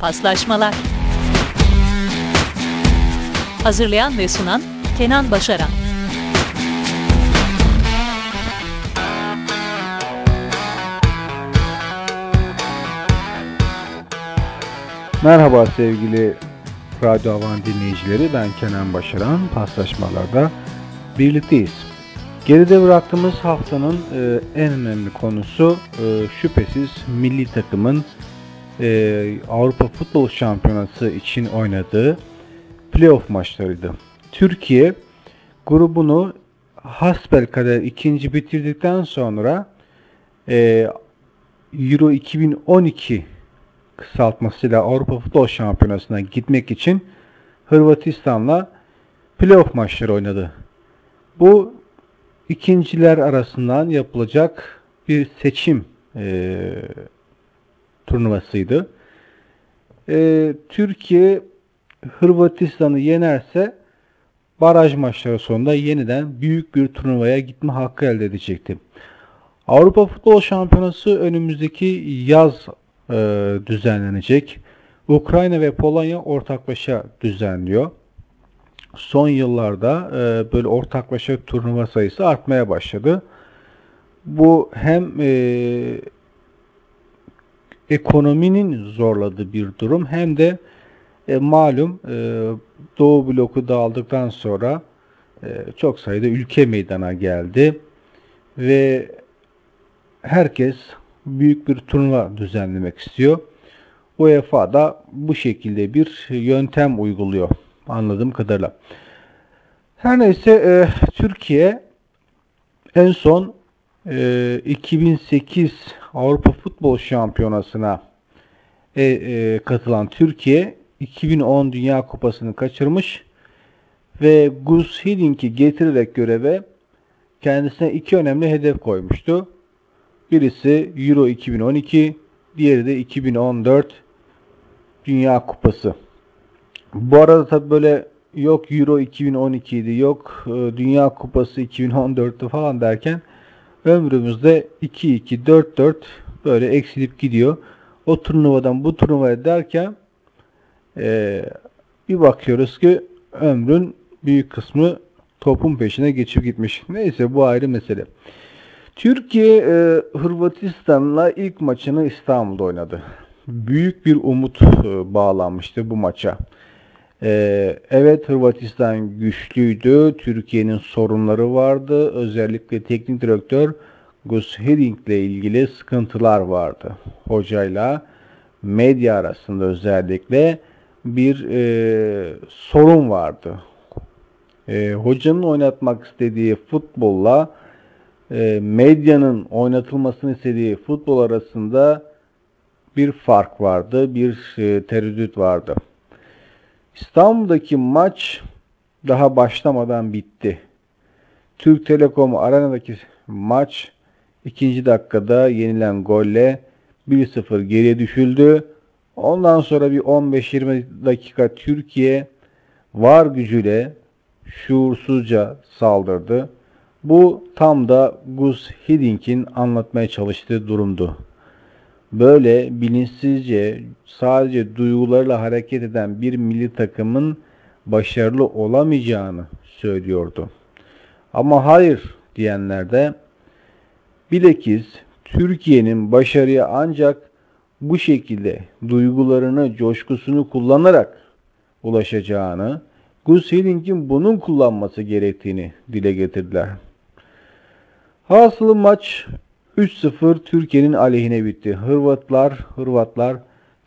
Paslaşmalar Hazırlayan ve sunan Kenan Başaran Merhaba sevgili Radyo Havan dinleyicileri, ben Kenan Başaran. Paslaşmalarda birlikteyiz. Geride bıraktığımız haftanın e, en önemli konusu e, şüphesiz milli takımın e, Avrupa Futbol Şampiyonası için oynadığı playoff maçlarıydı. Türkiye grubunu hasbelkader ikinci bitirdikten sonra e, Euro 2012 kısaltmasıyla Avrupa Futbol Şampiyonası'na gitmek için Hırvatistan'la playoff maçları oynadı. Bu ikinciler arasından yapılacak bir seçim e, turnuvasıydı. E, Türkiye Hırvatistan'ı yenerse baraj maçları sonunda yeniden büyük bir turnuvaya gitme hakkı elde edecekti. Avrupa Futbol Şampiyonası önümüzdeki yaz e, düzenlenecek. Ukrayna ve Polonya ortaklaşa düzenliyor. Son yıllarda e, böyle ortaklaşa turnuva sayısı artmaya başladı. Bu hem e, ekonominin zorladığı bir durum hem de e, malum e, Doğu bloku dağıldıktan sonra e, çok sayıda ülke meydana geldi ve herkes büyük bir turnuva düzenlemek istiyor. UEFA da bu şekilde bir yöntem uyguluyor anladığım kadarıyla. Her neyse e, Türkiye en son e, 2008 Avrupa Futbol Şampiyonası'na e, e, katılan Türkiye 2010 Dünya Kupası'nı kaçırmış ve Gus Hiddink'i getirerek göreve kendisine iki önemli hedef koymuştu. Birisi Euro 2012, diğeri de 2014 Dünya Kupası. Bu arada tabi böyle yok Euro 2012'ydi, yok e, Dünya Kupası 2014'tü falan derken ömrümüzde 2-2, 4-4 böyle eksilip gidiyor. O turnuvadan bu turnuvaya derken e, bir bakıyoruz ki ömrün büyük kısmı topun peşine geçip gitmiş. Neyse bu ayrı mesele. Türkiye e, Hırvatistan'la ilk maçını İstanbul'da oynadı. Büyük bir umut e, bağlanmıştı bu maça. E, evet Hırvatistan güçlüydü. Türkiye'nin sorunları vardı. Özellikle teknik direktör Gus Hiddink ile ilgili sıkıntılar vardı. Hocayla medya arasında özellikle bir e, sorun vardı. E, hocanın oynatmak istediği futbolla e, medyanın oynatılmasını istediği futbol arasında bir fark vardı, bir e, tereddüt vardı. İstanbul'daki maç daha başlamadan bitti. Türk Telekom Arena'daki maç ikinci dakikada yenilen golle 1-0 geriye düşüldü. Ondan sonra bir 15-20 dakika Türkiye var gücüyle şuursuzca saldırdı. Bu tam da Gus Hiddink'in anlatmaya çalıştığı durumdu. Böyle bilinçsizce sadece duygularla hareket eden bir milli takımın başarılı olamayacağını söylüyordu. Ama hayır diyenler de bilakis Türkiye'nin başarıya ancak bu şekilde duygularını, coşkusunu kullanarak ulaşacağını, Gus Hiddink'in bunun kullanması gerektiğini dile getirdiler. Hasılı maç 3-0 Türkiye'nin aleyhine bitti. Hırvatlar, Hırvatlar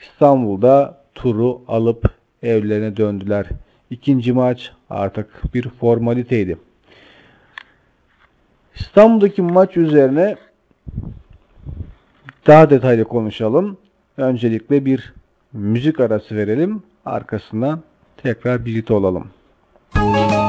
İstanbul'da turu alıp evlerine döndüler. İkinci maç artık bir formaliteydi. İstanbul'daki maç üzerine daha detaylı konuşalım. Öncelikle bir müzik arası verelim. Arkasından tekrar birlikte olalım. Müzik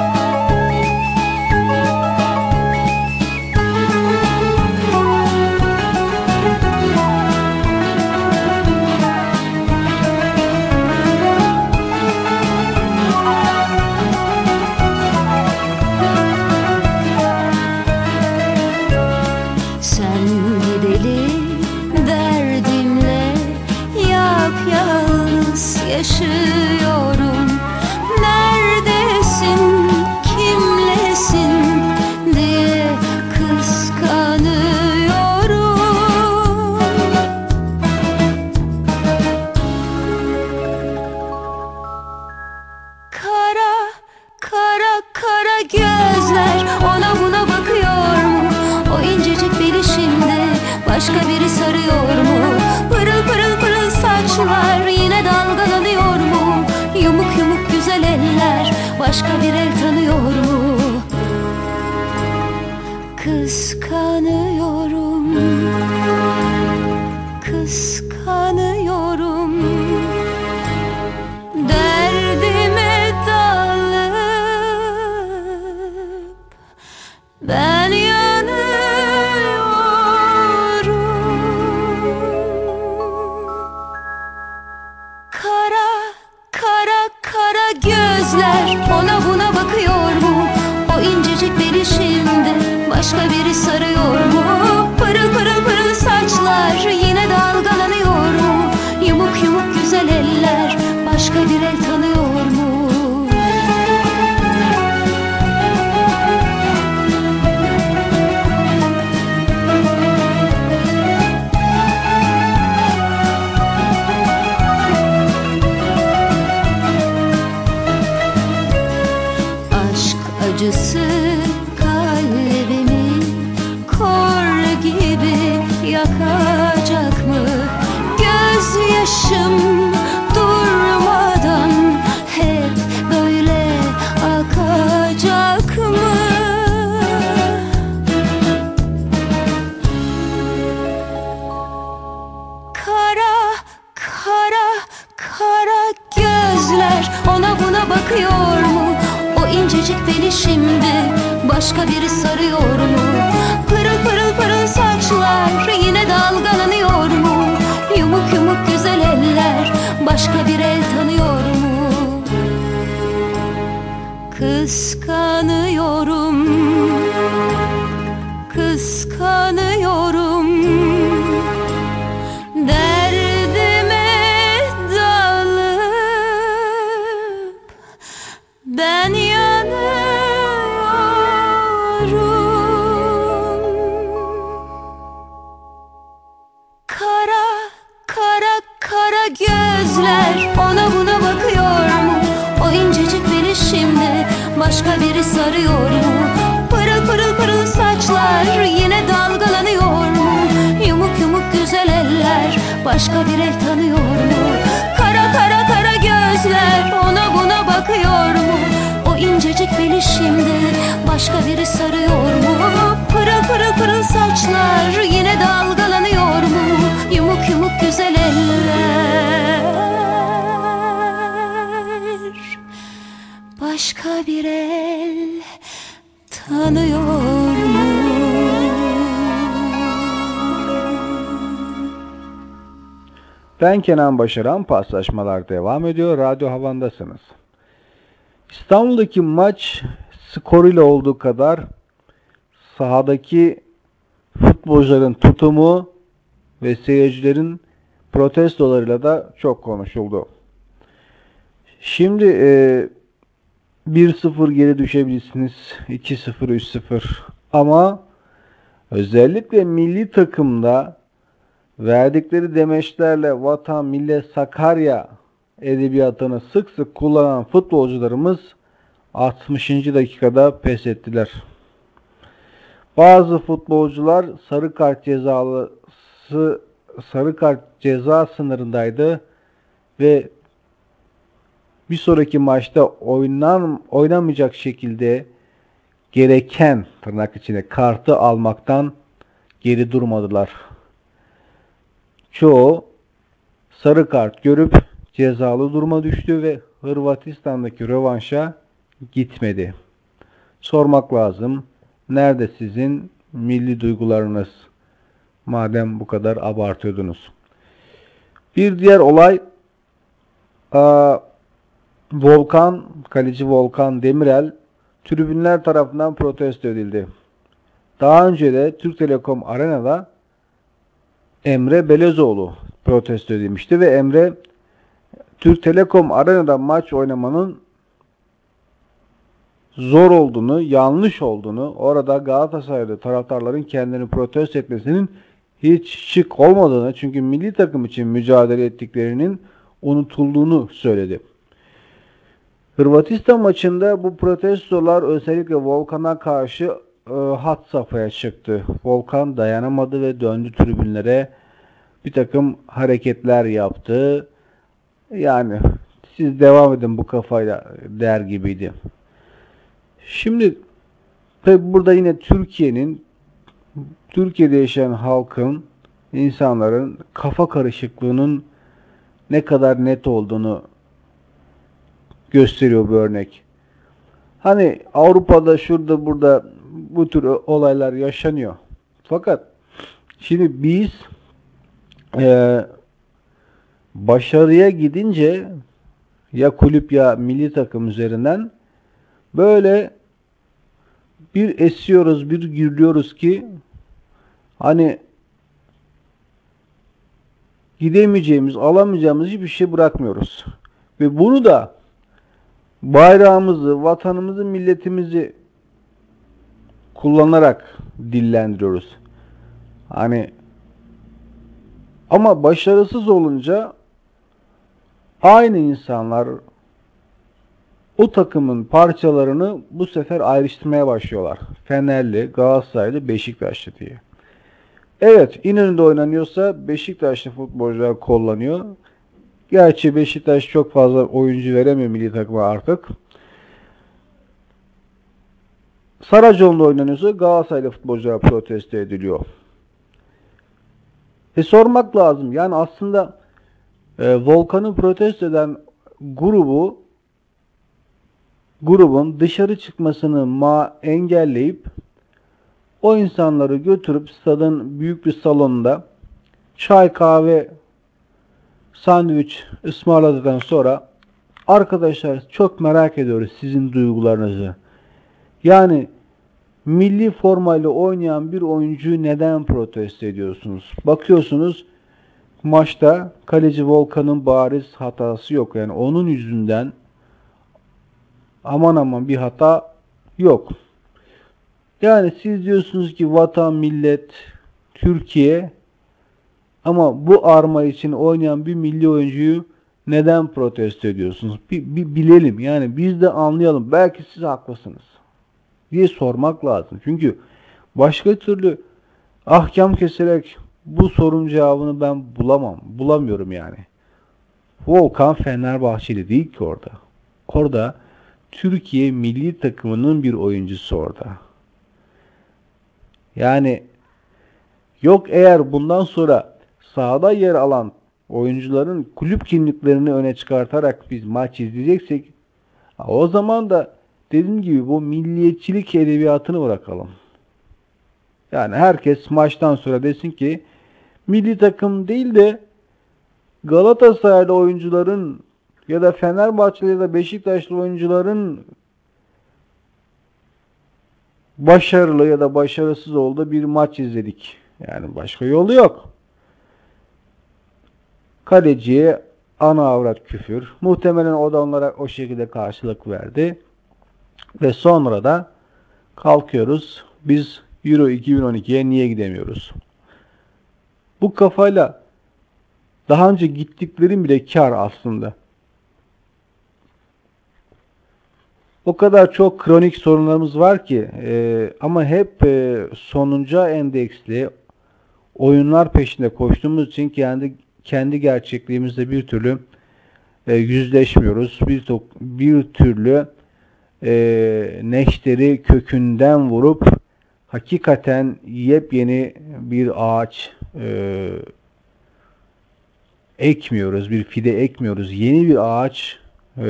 Kıskanıyorum. Derdime dalıp Ben yakacak mı? Gözyaşım durmadan hep böyle akacak mı? Kara, kara, kara gözler ona buna bakıyor mu? O incecik beli şimdi başka biri sarıyor mu? Pırıl pırıl saçlar yine dalgalanıyor mu? Yumuk yumuk güzel eller başka bir el tanıyor mu? Kıskanıyorum Kıskanıyorum biri sarıyor mu? Pırıl pırıl pırıl saçlar yine dalgalanıyor mu? Yumuk yumuk güzel eller başka bir el tanıyor mu? Kara kara kara gözler ona buna bakıyor mu? O incecik beli şimdi başka biri sarıyor mu? Pırıl pırıl pırıl saçlar yine dalgalanıyor mu? Ben Kenan Başaran, paslaşmalar devam ediyor. Radyo Havan'dasınız. İstanbul'daki maç skoruyla olduğu kadar sahadaki futbolcuların tutumu ve seyircilerin protestolarıyla da çok konuşuldu. Şimdi e, 1-0 geri düşebilirsiniz. 2-0, 3-0 ama özellikle milli takımda verdikleri demeçlerle vatan, millet, Sakarya edebiyatını sık sık kullanan futbolcularımız 60. dakikada pes ettiler. Bazı futbolcular sarı kart cezalısı sarı kart ceza sınırındaydı ve bir sonraki maçta oynan oynamayacak şekilde gereken tırnak içinde kartı almaktan geri durmadılar. Çoğu sarı kart görüp cezalı duruma düştü ve Hırvatistan'daki rövanşa gitmedi. Sormak lazım. Nerede sizin milli duygularınız? Madem bu kadar abartıyordunuz. Bir diğer olay Volkan, kaleci Volkan Demirel tribünler tarafından protesto edildi. Daha önce de Türk Telekom Arena'da Emre Belezoğlu protesto edilmişti ve Emre Türk Telekom Arena'da maç oynamanın zor olduğunu, yanlış olduğunu, orada Galatasaraylı taraftarların kendini protesto etmesinin hiç şık olmadığını, çünkü milli takım için mücadele ettiklerinin unutulduğunu söyledi. Hırvatistan maçında bu protestolar özellikle Volkan'a karşı e, hat safhaya çıktı. Volkan dayanamadı ve döndü tribünlere bir takım hareketler yaptı. Yani siz devam edin bu kafayla der gibiydi. Şimdi tabi burada yine Türkiye'nin Türkiye'de yaşayan halkın, insanların kafa karışıklığının ne kadar net olduğunu gösteriyor bu örnek. Hani Avrupa'da şurada burada bu tür olaylar yaşanıyor. Fakat şimdi biz e, başarıya gidince ya kulüp ya milli takım üzerinden böyle bir esiyoruz, bir gürlüyoruz ki hani gidemeyeceğimiz, alamayacağımız hiçbir şey bırakmıyoruz. Ve bunu da bayrağımızı, vatanımızı, milletimizi kullanarak dillendiriyoruz. Hani ama başarısız olunca aynı insanlar o takımın parçalarını bu sefer ayrıştırmaya başlıyorlar. Fenerli, Galatasaraylı, Beşiktaşlı diye. Evet, İnönü'de oynanıyorsa Beşiktaşlı futbolcular kullanıyor. Gerçi Beşiktaş çok fazla oyuncu veremiyor milli takıma artık. Saracoğlu'nda oynanıyorsa Galatasaraylı futbolcular protesto ediliyor. E sormak lazım. Yani aslında e, Volkan'ı protesto eden grubu grubun dışarı çıkmasını ma engelleyip o insanları götürüp stadın büyük bir salonunda çay kahve sandviç ısmarladıktan sonra arkadaşlar çok merak ediyoruz sizin duygularınızı. Yani milli formayla oynayan bir oyuncuyu neden protesto ediyorsunuz? Bakıyorsunuz maçta kaleci Volkan'ın bariz hatası yok. Yani onun yüzünden aman aman bir hata yok. Yani siz diyorsunuz ki vatan, millet, Türkiye ama bu arma için oynayan bir milli oyuncuyu neden protesto ediyorsunuz? Bir, bir bilelim yani biz de anlayalım. Belki siz haklısınız diye sormak lazım. Çünkü başka türlü ahkam keserek bu sorun cevabını ben bulamam. Bulamıyorum yani. Volkan Fenerbahçeli değil ki orada. Orada Türkiye milli takımının bir oyuncusu orada. Yani yok eğer bundan sonra sahada yer alan oyuncuların kulüp kimliklerini öne çıkartarak biz maç izleyeceksek o zaman da dediğim gibi bu milliyetçilik edebiyatını bırakalım. Yani herkes maçtan sonra desin ki milli takım değil de Galatasaraylı oyuncuların ya da Fenerbahçeli ya da Beşiktaşlı oyuncuların başarılı ya da başarısız olduğu bir maç izledik. Yani başka yolu yok. Kaleciye ana avrat küfür. Muhtemelen o da onlara o şekilde karşılık verdi. Ve sonra da kalkıyoruz. Biz Euro 2012'ye niye gidemiyoruz? Bu kafayla daha önce gittiklerim bile kar aslında. O kadar çok kronik sorunlarımız var ki e, ama hep e, sonunca endeksli oyunlar peşinde koştuğumuz için kendi kendi gerçekliğimizde bir türlü e, yüzleşmiyoruz. Bir, bir türlü e, neşteri kökünden vurup hakikaten yepyeni bir ağaç e, ekmiyoruz, bir fide ekmiyoruz. Yeni bir ağaç e,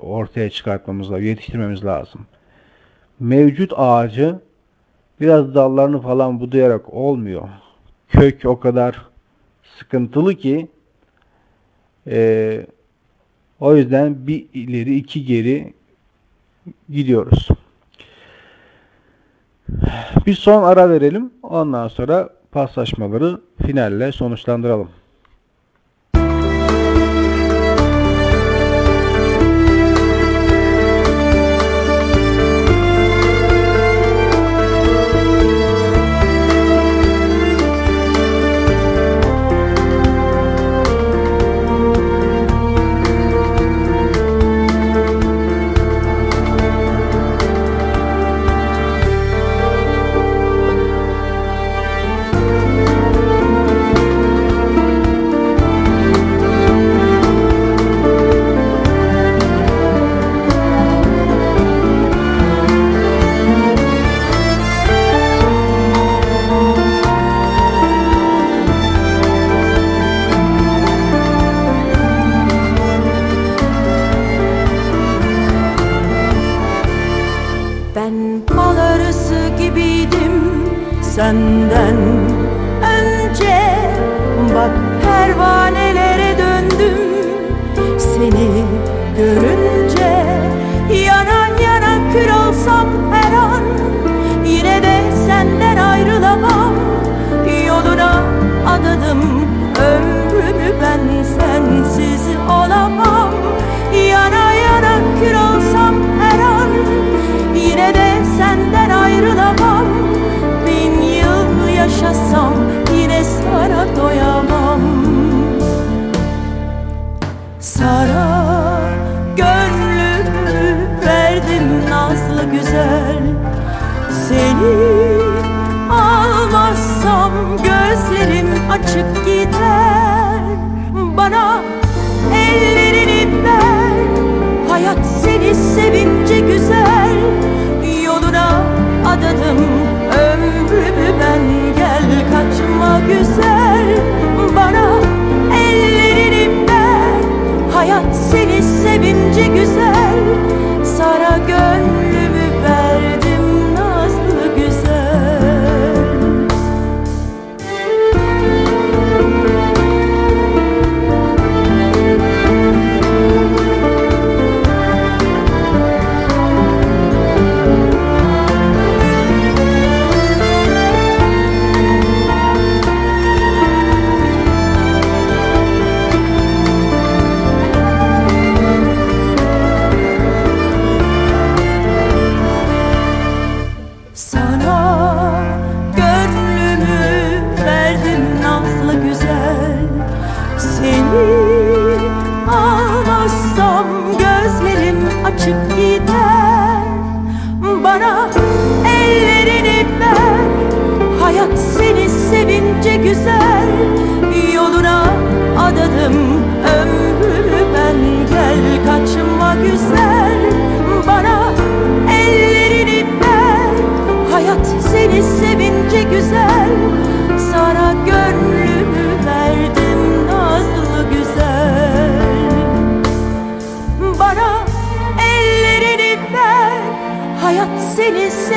ortaya çıkartmamız lazım, yetiştirmemiz lazım. Mevcut ağacı biraz dallarını falan budayarak olmuyor. Kök o kadar sıkıntılı ki e, o yüzden bir ileri iki geri gidiyoruz. Bir son ara verelim. Ondan sonra paslaşmaları finalle sonuçlandıralım.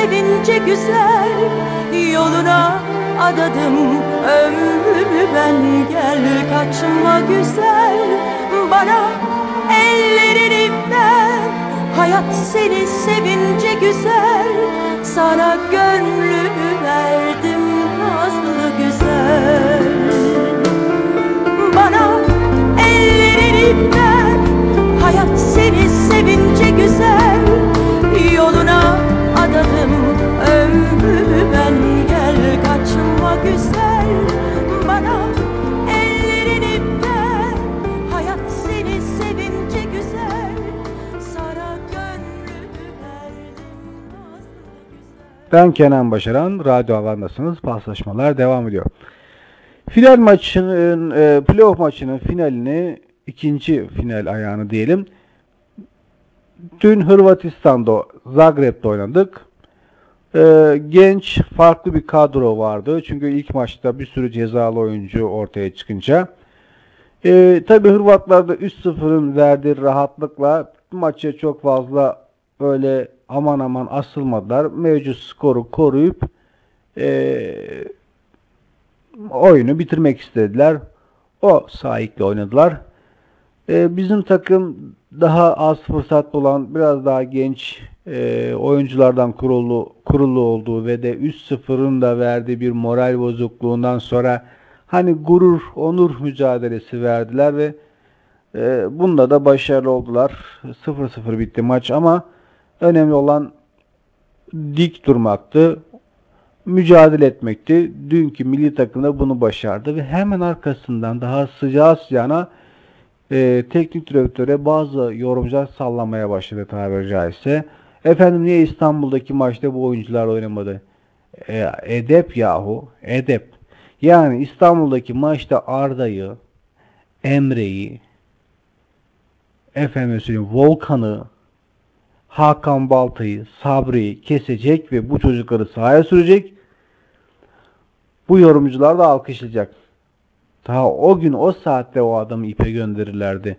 Sevince güzel Yoluna adadım. Ömrümü ben Gel kaçma güzel. Bana ellerini ver Hayat seni sevince güzel. Sana gönlümü Ben Kenan Başaran, Radyo Havan'dasınız. Paslaşmalar devam ediyor. Final maçının, e, playoff maçının finalini, ikinci final ayağını diyelim. Dün Hırvatistan'da, Zagreb'de oynadık. E, genç, farklı bir kadro vardı. Çünkü ilk maçta bir sürü cezalı oyuncu ortaya çıkınca. E, Tabi Hırvatlar da 3-0'ın verdiği rahatlıkla maça çok fazla öyle aman aman asılmadılar. Mevcut skoru koruyup e, oyunu bitirmek istediler. O sahikle oynadılar. E, bizim takım daha az fırsat olan, biraz daha genç e, oyunculardan kurulu kurulu olduğu ve de 3-0'ın da verdiği bir moral bozukluğundan sonra hani gurur, onur mücadelesi verdiler ve e, bunda da başarılı oldular. 0-0 bitti maç ama önemli olan dik durmaktı mücadele etmekti. Dünkü milli takım da bunu başardı ve hemen arkasından daha sıcağı sıcağına e, teknik direktöre bazı yorumcular sallamaya başladı tabiri caizse. Efendim niye İstanbul'daki maçta bu oyuncular oynamadı? E, edep yahu, edep. Yani İstanbul'daki maçta Arda'yı, Emre'yi, efendim Volkan'ı, Hakan Balta'yı, Sabri'yi kesecek ve bu çocukları sahaya sürecek. Bu yorumcular da alkışlayacak. Ta o gün o saatte o adamı ipe gönderirlerdi.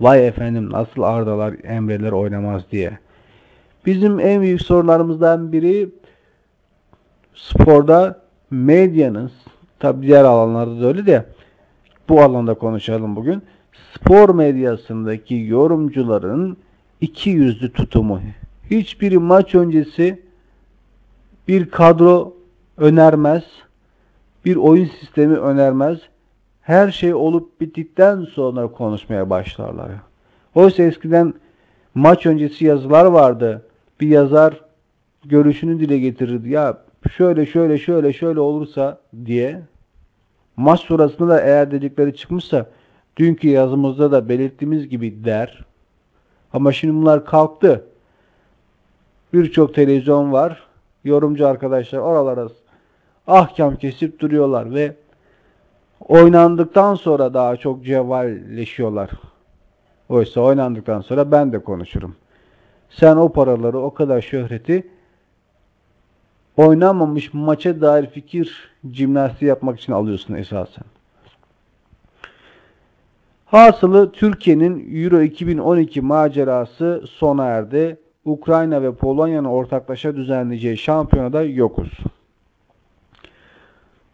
Vay efendim nasıl Ardalar, Emreler oynamaz diye. Bizim en büyük sorunlarımızdan biri sporda medyanın tabi diğer alanlarda da öyle de bu alanda konuşalım bugün. spor medyasındaki yorumcuların iki yüzlü tutumu. Hiçbiri maç öncesi bir kadro önermez, bir oyun sistemi önermez. Her şey olup bittikten sonra konuşmaya başlarlar. Oysa eskiden maç öncesi yazılar vardı. Bir yazar görüşünü dile getirirdi. Ya şöyle şöyle şöyle şöyle olursa diye. Maç sonrasında da eğer dedikleri çıkmışsa dünkü yazımızda da belirttiğimiz gibi der. Ama şimdi bunlar kalktı. Birçok televizyon var. Yorumcu arkadaşlar oralara ahkam kesip duruyorlar ve oynandıktan sonra daha çok cevalleşiyorlar. Oysa oynandıktan sonra ben de konuşurum. Sen o paraları, o kadar şöhreti oynanmamış maça dair fikir cimnastiği yapmak için alıyorsun esasen. Hasılı Türkiye'nin Euro 2012 macerası sona erdi. Ukrayna ve Polonya'nın ortaklaşa düzenleyeceği şampiyonada yokuz.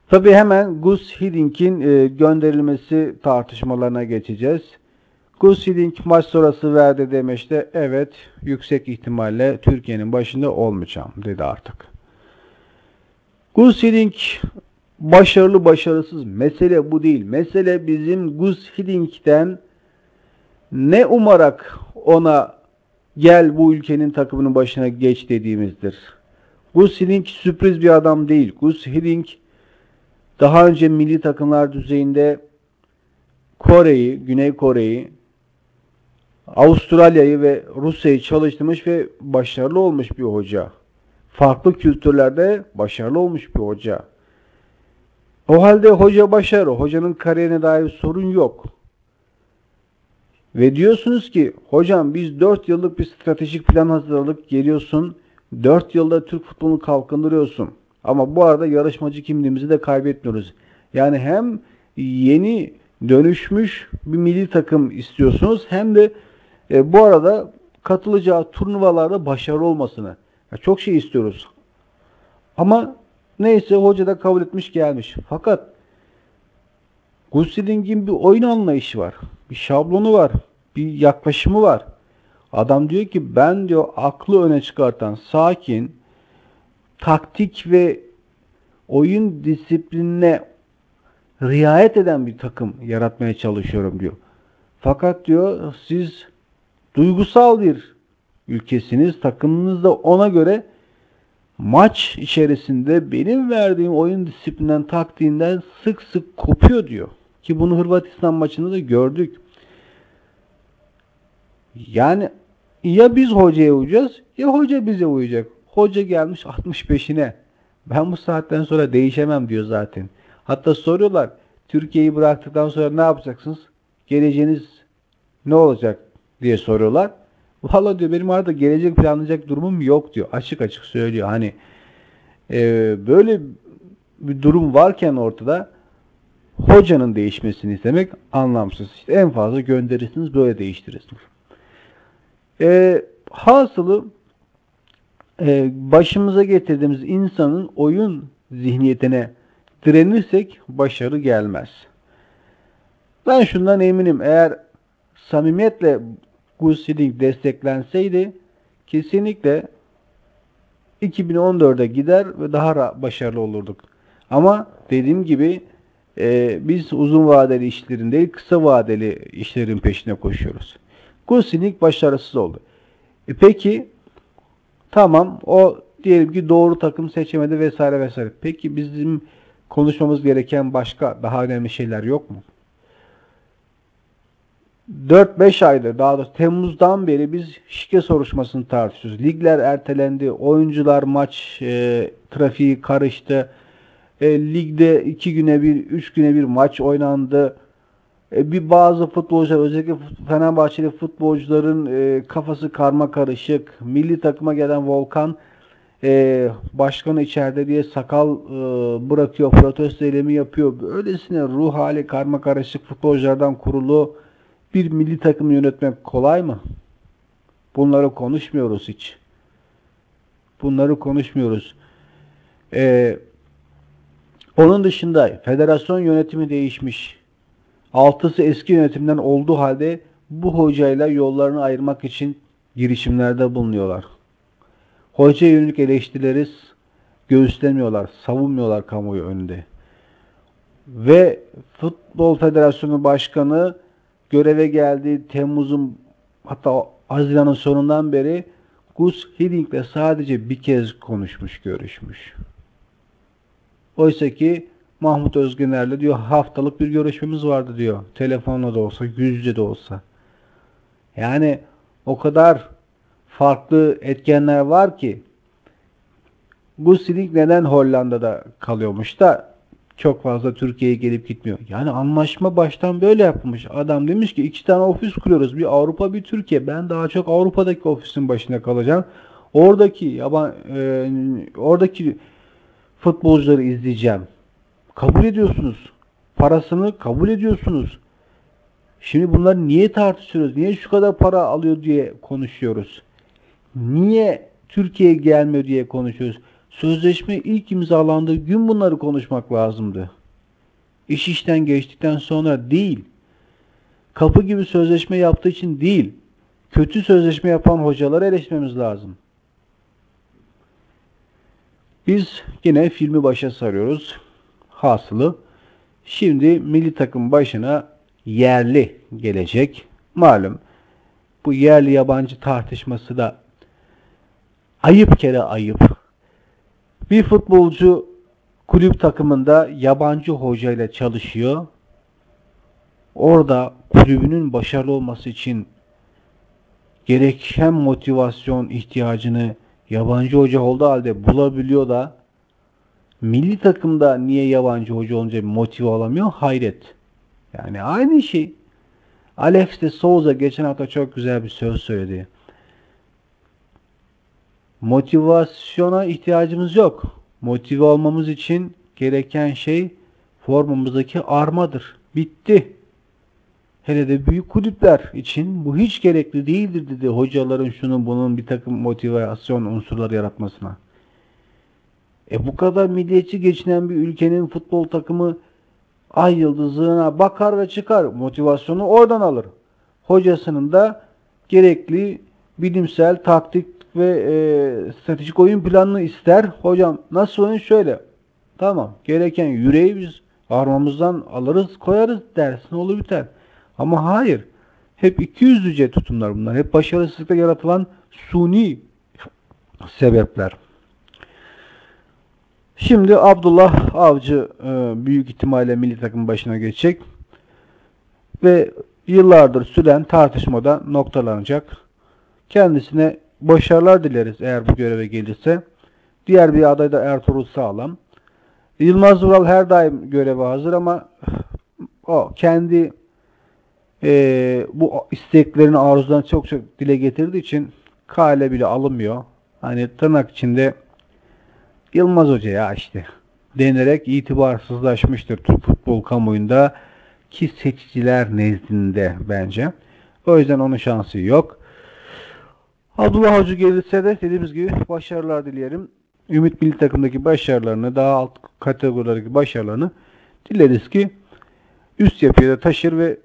Tabi hemen Gus Hiddink'in e, gönderilmesi tartışmalarına geçeceğiz. Gus Hiddink maç sonrası verdi demişti. Evet yüksek ihtimalle Türkiye'nin başında olmayacağım dedi artık. Gus Hiddink başarılı başarısız mesele bu değil. Mesele bizim Gus Hiddink'ten ne umarak ona gel bu ülkenin takımının başına geç dediğimizdir. Gus Hiddink sürpriz bir adam değil. Gus Hiddink daha önce milli takımlar düzeyinde Kore'yi, Güney Kore'yi, Avustralya'yı ve Rusya'yı çalıştırmış ve başarılı olmuş bir hoca. Farklı kültürlerde başarılı olmuş bir hoca. O halde hoca başarı, hocanın kariyerine dair sorun yok. Ve diyorsunuz ki hocam biz 4 yıllık bir stratejik plan hazırladık geliyorsun 4 yılda Türk futbolunu kalkındırıyorsun. Ama bu arada yarışmacı kimliğimizi de kaybetmiyoruz. Yani hem yeni dönüşmüş bir milli takım istiyorsunuz hem de e, bu arada katılacağı turnuvalarda başarılı olmasını. Ya çok şey istiyoruz. Ama neyse hoca da kabul etmiş gelmiş. Fakat Gussiding'in bir oyun anlayışı var. Bir şablonu var. Bir yaklaşımı var. Adam diyor ki ben diyor aklı öne çıkartan sakin, taktik ve oyun disiplinine riayet eden bir takım yaratmaya çalışıyorum diyor. Fakat diyor siz duygusal bir ülkesiniz. Takımınız da ona göre maç içerisinde benim verdiğim oyun disiplinden taktiğinden sık sık kopuyor diyor. Ki bunu Hırvatistan maçında da gördük. Yani ya biz hocaya uyacağız ya hoca bize uyacak. Hoca gelmiş 65'ine. Ben bu saatten sonra değişemem diyor zaten. Hatta soruyorlar Türkiye'yi bıraktıktan sonra ne yapacaksınız? Geleceğiniz ne olacak diye soruyorlar. Valla diyor benim arada gelecek planlayacak durumum yok diyor. Açık açık söylüyor. Hani e, böyle bir durum varken ortada hocanın değişmesini istemek anlamsız. İşte en fazla gönderirsiniz böyle değiştirirsiniz. E, hasılı e, başımıza getirdiğimiz insanın oyun zihniyetine direnirsek başarı gelmez. Ben şundan eminim eğer samimiyetle Gusling desteklenseydi kesinlikle 2014'e gider ve daha başarılı olurduk. Ama dediğim gibi e, biz uzun vadeli işlerin değil kısa vadeli işlerin peşine koşuyoruz. Gusling başarısız oldu. E peki tamam o diyelim ki doğru takım seçemedi vesaire vesaire. Peki bizim konuşmamız gereken başka daha önemli şeyler yok mu? 4-5 aydır daha doğrusu Temmuz'dan beri biz şike soruşmasını tartışıyoruz. Ligler ertelendi. Oyuncular maç e, trafiği karıştı. E, ligde 2 güne bir, 3 güne bir maç oynandı. E, bir bazı futbolcular özellikle Fenerbahçeli futbolcuların e, kafası karma karışık. Milli takıma gelen Volkan e, başkanı içeride diye sakal e, bırakıyor, protesto eylemi yapıyor. Böylesine ruh hali karma karışık futbolculardan kurulu bir milli takım yönetmek kolay mı? Bunları konuşmuyoruz hiç. Bunları konuşmuyoruz. Ee, onun dışında federasyon yönetimi değişmiş. Altısı eski yönetimden olduğu halde bu hocayla yollarını ayırmak için girişimlerde bulunuyorlar. Hoca yönelik eleştirileri göğüslemiyorlar, savunmuyorlar kamuoyu önünde. Ve Futbol Federasyonu Başkanı göreve geldiği Temmuz'un hatta Haziran'ın sonundan beri Gus Hiddink sadece bir kez konuşmuş, görüşmüş. Oysa ki Mahmut Özgener'le diyor haftalık bir görüşmemiz vardı diyor. Telefonla da olsa, yüz yüze de olsa. Yani o kadar farklı etkenler var ki Gus Hiddink neden Hollanda'da kalıyormuş da çok fazla Türkiye'ye gelip gitmiyor. Yani anlaşma baştan böyle yapılmış. Adam demiş ki iki tane ofis kuruyoruz. Bir Avrupa bir Türkiye. Ben daha çok Avrupa'daki ofisin başında kalacağım. Oradaki yaban e, oradaki futbolcuları izleyeceğim. Kabul ediyorsunuz. Parasını kabul ediyorsunuz. Şimdi bunları niye tartışıyoruz? Niye şu kadar para alıyor diye konuşuyoruz? Niye Türkiye'ye gelmiyor diye konuşuyoruz? Sözleşme ilk imzalandığı gün bunları konuşmak lazımdı. İş işten geçtikten sonra değil. Kapı gibi sözleşme yaptığı için değil. Kötü sözleşme yapan hocaları eleştirmemiz lazım. Biz yine filmi başa sarıyoruz. Hasılı. Şimdi milli takım başına yerli gelecek. Malum bu yerli yabancı tartışması da ayıp kere ayıp. Bir futbolcu kulüp takımında yabancı hocayla çalışıyor. Orada kulübünün başarılı olması için gereken motivasyon ihtiyacını yabancı hoca olduğu halde bulabiliyor da milli takımda niye yabancı hoca olunca motive olamıyor? Hayret. Yani aynı şey. Alex de Souza geçen hafta çok güzel bir söz söyledi. Motivasyona ihtiyacımız yok. Motive olmamız için gereken şey formamızdaki armadır. Bitti. Hele de büyük kulüpler için bu hiç gerekli değildir dedi hocaların şunun bunun bir takım motivasyon unsurları yaratmasına. E bu kadar milliyetçi geçinen bir ülkenin futbol takımı ay yıldızına bakar ve çıkar. Motivasyonu oradan alır. Hocasının da gerekli bilimsel, taktik ve e, stratejik oyun planını ister. Hocam nasıl oyun şöyle. Tamam. Gereken yüreği biz armamızdan alırız koyarız dersin olur biter. Ama hayır. Hep iki yüzlüce tutumlar bunlar. Hep başarısızlıkla yaratılan suni sebepler. Şimdi Abdullah Avcı e, büyük ihtimalle milli takım başına geçecek. Ve yıllardır süren tartışmada noktalanacak. Kendisine başarılar dileriz eğer bu göreve gelirse. Diğer bir aday da Ertuğrul Sağlam. Yılmaz Vural her daim göreve hazır ama o kendi e, bu isteklerini arzudan çok çok dile getirdiği için kale bile alınmıyor. Hani tırnak içinde Yılmaz Hoca ya işte denerek itibarsızlaşmıştır Türk futbol kamuoyunda ki seçiciler nezdinde bence. O yüzden onun şansı yok. Abdullah Hoca gelirse de dediğimiz gibi başarılar dileyelim. Ümit Milli Takım'daki başarılarını, daha alt kategorilerdeki başarılarını dileriz ki üst yapıya da taşır ve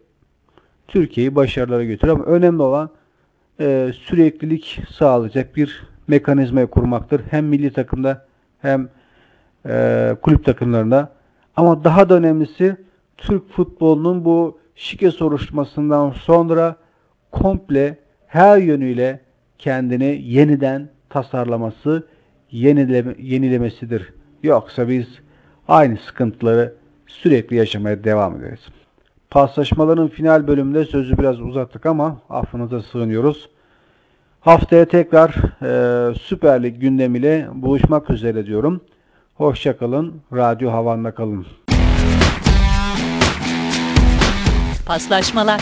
Türkiye'yi başarılara götürür. Ama önemli olan e, süreklilik sağlayacak bir mekanizmayı kurmaktır. Hem milli takımda hem e, kulüp takımlarında. Ama daha da önemlisi Türk futbolunun bu şike soruşturmasından sonra komple her yönüyle kendini yeniden tasarlaması, yenileme, yenilemesidir. Yoksa biz aynı sıkıntıları sürekli yaşamaya devam ederiz. Paslaşmaların final bölümünde sözü biraz uzattık ama affınıza sığınıyoruz. Haftaya tekrar e, Süper Lig gündemiyle buluşmak üzere diyorum. Hoşçakalın, Radyo Havan'da kalın. Paslaşmalar